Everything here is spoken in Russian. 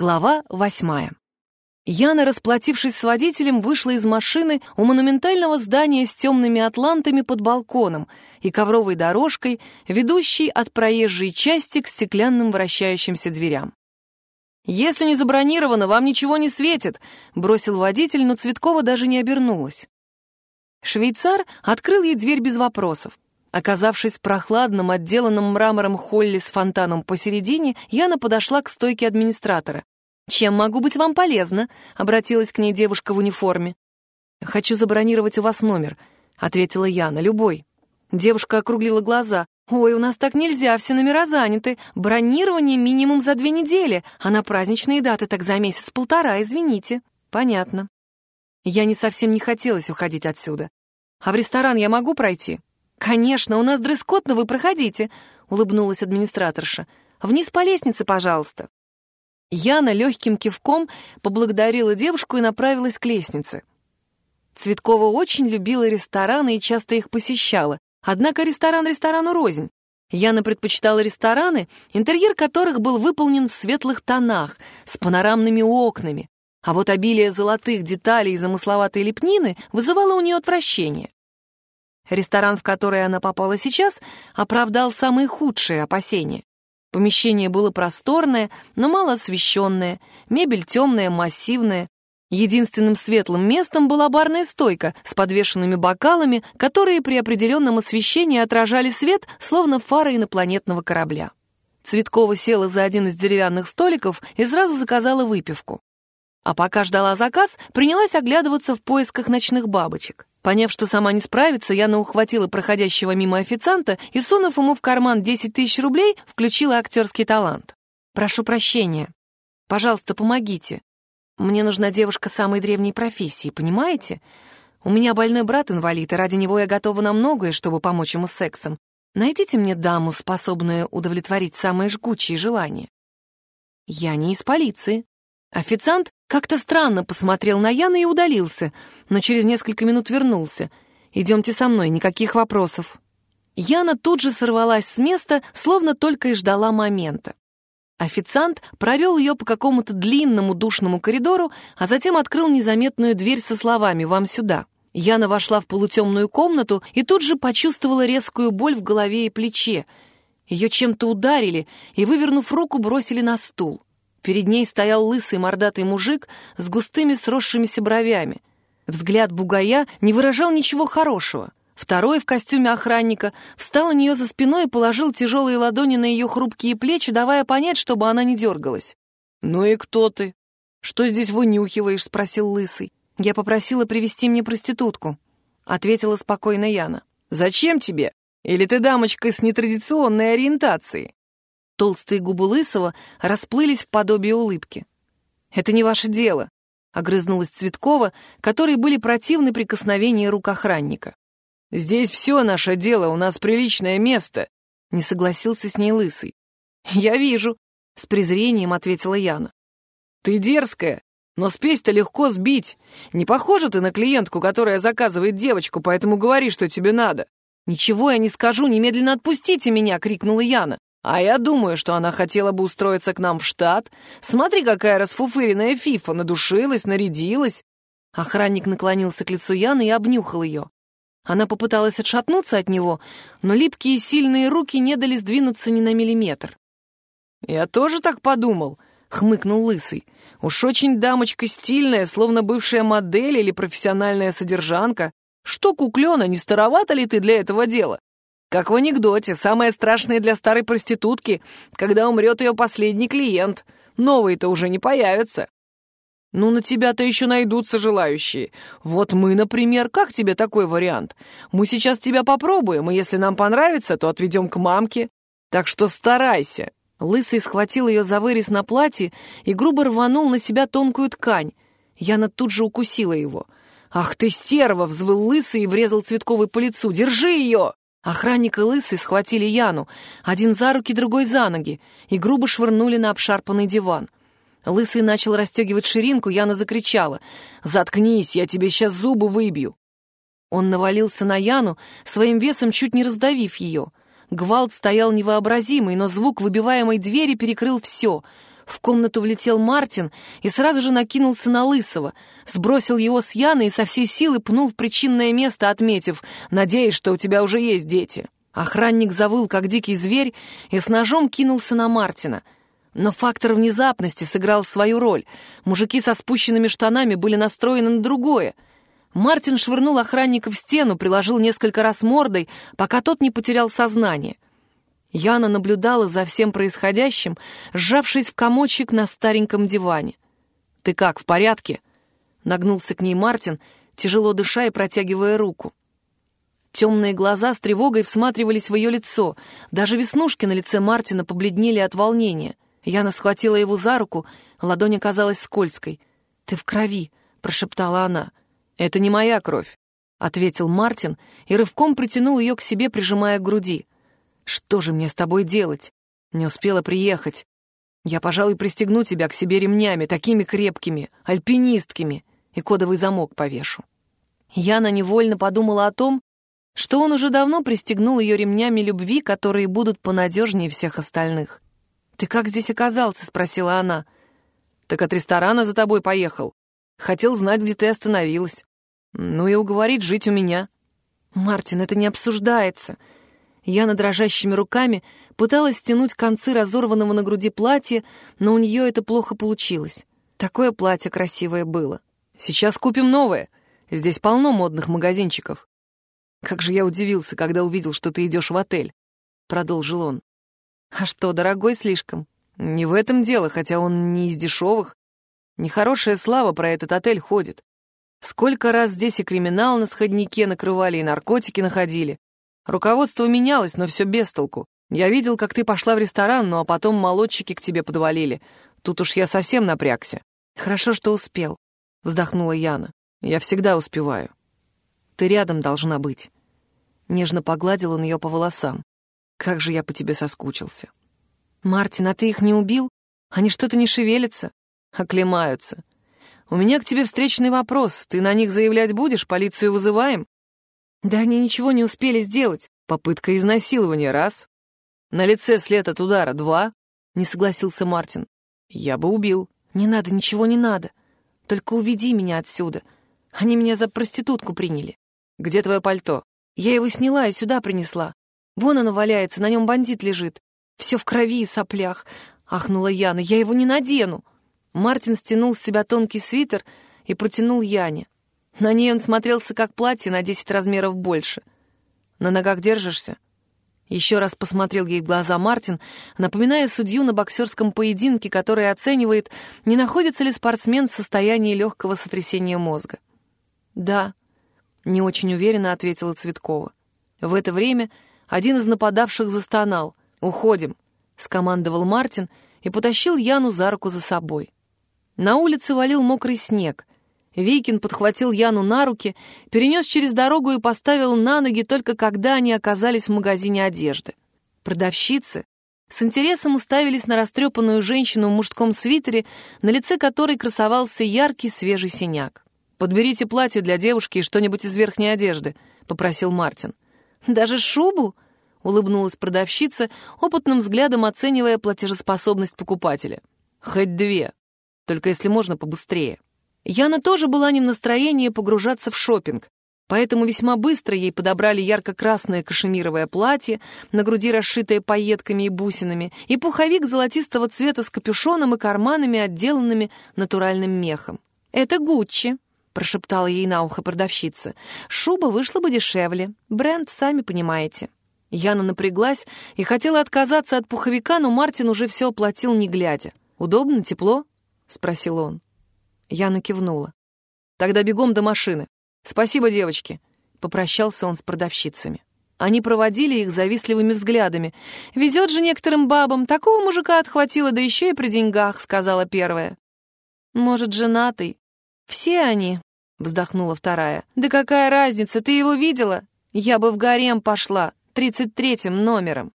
Глава восьмая. Яна, расплатившись с водителем, вышла из машины у монументального здания с темными атлантами под балконом и ковровой дорожкой, ведущей от проезжей части к стеклянным вращающимся дверям. «Если не забронировано, вам ничего не светит», — бросил водитель, но Цветкова даже не обернулась. Швейцар открыл ей дверь без вопросов. Оказавшись в прохладном, отделанном мрамором холле с фонтаном посередине, Яна подошла к стойке администратора. «Чем могу быть вам полезна?» — обратилась к ней девушка в униформе. «Хочу забронировать у вас номер», — ответила Яна, — «любой». Девушка округлила глаза. «Ой, у нас так нельзя, все номера заняты. Бронирование минимум за две недели, а на праздничные даты так за месяц-полтора, извините». «Понятно». Я не совсем не хотелось уходить отсюда. «А в ресторан я могу пройти?» «Конечно, у нас дресс-код, но вы проходите», — улыбнулась администраторша. «Вниз по лестнице, пожалуйста». Яна легким кивком поблагодарила девушку и направилась к лестнице. Цветкова очень любила рестораны и часто их посещала, однако ресторан ресторану рознь. Яна предпочитала рестораны, интерьер которых был выполнен в светлых тонах, с панорамными окнами, а вот обилие золотых деталей и замысловатой лепнины вызывало у нее отвращение. Ресторан, в который она попала сейчас, оправдал самые худшие опасения. Помещение было просторное, но мало освещенное, мебель темная, массивная. Единственным светлым местом была барная стойка с подвешенными бокалами, которые при определенном освещении отражали свет, словно фары инопланетного корабля. Цветкова села за один из деревянных столиков и сразу заказала выпивку. А пока ждала заказ, принялась оглядываться в поисках ночных бабочек. Поняв, что сама не справится, Яна ухватила проходящего мимо официанта и, сунув ему в карман 10 тысяч рублей, включила актерский талант. «Прошу прощения. Пожалуйста, помогите. Мне нужна девушка самой древней профессии, понимаете? У меня больной брат-инвалид, и ради него я готова на многое, чтобы помочь ему с сексом. Найдите мне даму, способную удовлетворить самые жгучие желания». «Я не из полиции», Официант как-то странно посмотрел на Яна и удалился, но через несколько минут вернулся. «Идемте со мной, никаких вопросов». Яна тут же сорвалась с места, словно только и ждала момента. Официант провел ее по какому-то длинному душному коридору, а затем открыл незаметную дверь со словами «Вам сюда». Яна вошла в полутемную комнату и тут же почувствовала резкую боль в голове и плече. Ее чем-то ударили и, вывернув руку, бросили на стул. Перед ней стоял лысый мордатый мужик с густыми сросшимися бровями. Взгляд бугая не выражал ничего хорошего. Второй в костюме охранника встал у нее за спиной и положил тяжелые ладони на ее хрупкие плечи, давая понять, чтобы она не дергалась. «Ну и кто ты? Что здесь вынюхиваешь?» — спросил лысый. «Я попросила привести мне проститутку», — ответила спокойно Яна. «Зачем тебе? Или ты дамочка с нетрадиционной ориентацией?» Толстые губы Лысого расплылись в подобие улыбки. «Это не ваше дело», — огрызнулась Цветкова, которой были противны прикосновения рук охранника. «Здесь все наше дело, у нас приличное место», — не согласился с ней Лысый. «Я вижу», — с презрением ответила Яна. «Ты дерзкая, но спесь-то легко сбить. Не похожа ты на клиентку, которая заказывает девочку, поэтому говори, что тебе надо». «Ничего я не скажу, немедленно отпустите меня!» — крикнула Яна. А я думаю, что она хотела бы устроиться к нам в штат. Смотри, какая расфуфыренная фифа, надушилась, нарядилась. Охранник наклонился к лицу Яны и обнюхал ее. Она попыталась отшатнуться от него, но липкие сильные руки не дали сдвинуться ни на миллиметр. «Я тоже так подумал», — хмыкнул Лысый. «Уж очень дамочка стильная, словно бывшая модель или профессиональная содержанка. Что, куклена, не старовата ли ты для этого дела? Как в анекдоте, самое страшное для старой проститутки, когда умрет ее последний клиент. Новые-то уже не появятся. Ну, на тебя-то еще найдутся желающие. Вот мы, например, как тебе такой вариант? Мы сейчас тебя попробуем, и если нам понравится, то отведем к мамке. Так что старайся. Лысый схватил ее за вырез на платье и грубо рванул на себя тонкую ткань. Яна тут же укусила его. «Ах ты, стерва!» — взвыл лысый и врезал Цветковой по лицу. «Держи ее!» Охранник и лысый схватили Яну, один за руки, другой за ноги, и грубо швырнули на обшарпанный диван. Лысый начал расстегивать ширинку, Яна закричала. «Заткнись, я тебе сейчас зубы выбью!» Он навалился на Яну, своим весом чуть не раздавив ее. Гвалт стоял невообразимый, но звук выбиваемой двери перекрыл все. В комнату влетел Мартин и сразу же накинулся на Лысого, сбросил его с Яны и со всей силы пнул в причинное место, отметив «Надеюсь, что у тебя уже есть дети». Охранник завыл, как дикий зверь, и с ножом кинулся на Мартина. Но фактор внезапности сыграл свою роль. Мужики со спущенными штанами были настроены на другое — Мартин швырнул охранника в стену, приложил несколько раз мордой, пока тот не потерял сознание. Яна наблюдала за всем происходящим, сжавшись в комочек на стареньком диване. «Ты как, в порядке?» Нагнулся к ней Мартин, тяжело дыша и протягивая руку. Темные глаза с тревогой всматривались в ее лицо. Даже веснушки на лице Мартина побледнели от волнения. Яна схватила его за руку, ладонь оказалась скользкой. «Ты в крови», — прошептала она. «Это не моя кровь», — ответил Мартин и рывком притянул ее к себе, прижимая к груди. «Что же мне с тобой делать? Не успела приехать. Я, пожалуй, пристегну тебя к себе ремнями, такими крепкими, альпинистками, и кодовый замок повешу». Яна невольно подумала о том, что он уже давно пристегнул ее ремнями любви, которые будут понадежнее всех остальных. «Ты как здесь оказался?» — спросила она. «Так от ресторана за тобой поехал. Хотел знать, где ты остановилась. Ну и уговорить жить у меня. Мартин, это не обсуждается. Я на дрожащими руками пыталась стянуть концы разорванного на груди платья, но у нее это плохо получилось. Такое платье красивое было. Сейчас купим новое. Здесь полно модных магазинчиков. Как же я удивился, когда увидел, что ты идешь в отель, продолжил он. А что, дорогой слишком? Не в этом дело, хотя он не из дешевых. Нехорошая слава про этот отель ходит. Сколько раз здесь и криминал на сходнике накрывали, и наркотики находили. Руководство менялось, но все без толку. Я видел, как ты пошла в ресторан, ну а потом молодчики к тебе подвалили. Тут уж я совсем напрягся. Хорошо, что успел, вздохнула Яна. Я всегда успеваю. Ты рядом должна быть. Нежно погладил он ее по волосам. Как же я по тебе соскучился. Мартин, а ты их не убил? Они что-то не шевелятся? Оклемаются. «У меня к тебе встречный вопрос. Ты на них заявлять будешь? Полицию вызываем?» «Да они ничего не успели сделать. Попытка изнасилования — раз. На лице след от удара — два», — не согласился Мартин. «Я бы убил». «Не надо, ничего не надо. Только уведи меня отсюда. Они меня за проститутку приняли». «Где твое пальто?» «Я его сняла и сюда принесла. Вон оно валяется, на нем бандит лежит. Все в крови и соплях», — ахнула Яна. «Я его не надену». Мартин стянул с себя тонкий свитер и протянул Яне. На ней он смотрелся как платье на 10 размеров больше. «На ногах держишься?» Еще раз посмотрел ей в глаза Мартин, напоминая судью на боксерском поединке, который оценивает, не находится ли спортсмен в состоянии легкого сотрясения мозга. «Да», — не очень уверенно ответила Цветкова. В это время один из нападавших застонал. «Уходим», — скомандовал Мартин и потащил Яну за руку за собой. На улице валил мокрый снег. Вейкин подхватил Яну на руки, перенес через дорогу и поставил на ноги только когда они оказались в магазине одежды. Продавщицы с интересом уставились на растрепанную женщину в мужском свитере, на лице которой красовался яркий свежий синяк. «Подберите платье для девушки и что-нибудь из верхней одежды», — попросил Мартин. «Даже шубу?» — улыбнулась продавщица, опытным взглядом оценивая платежеспособность покупателя. «Хоть две», только если можно побыстрее. Яна тоже была не в настроении погружаться в шопинг, поэтому весьма быстро ей подобрали ярко-красное кашемировое платье, на груди расшитое пайетками и бусинами, и пуховик золотистого цвета с капюшоном и карманами, отделанными натуральным мехом. «Это Гуччи», — прошептала ей на ухо продавщица. «Шуба вышла бы дешевле. Бренд, сами понимаете». Яна напряглась и хотела отказаться от пуховика, но Мартин уже все оплатил, не глядя. «Удобно, тепло?» — спросил он. Яна кивнула. «Тогда бегом до машины. Спасибо, девочки», — попрощался он с продавщицами. Они проводили их завистливыми взглядами. «Везет же некоторым бабам, такого мужика отхватило, да еще и при деньгах», — сказала первая. «Может, женатый?» «Все они», — вздохнула вторая. «Да какая разница, ты его видела? Я бы в гарем пошла, тридцать третьим номером».